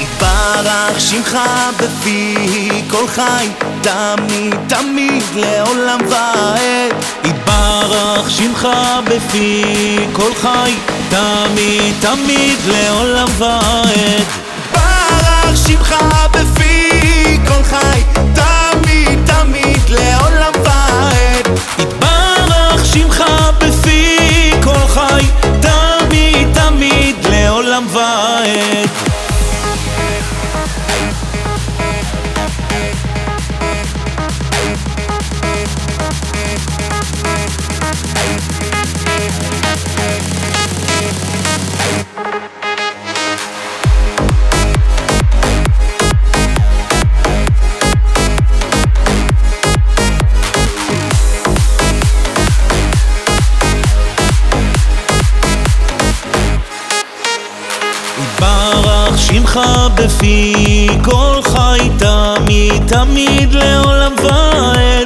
יתברך שמך בפי כל חי, תמיד תמיד לעולם ועד. יתברך שמך בפי כל חי, תמיד תמיד לעולם ועד. יתברך שמך בפי כל חי תמיד תמיד לעולם ועד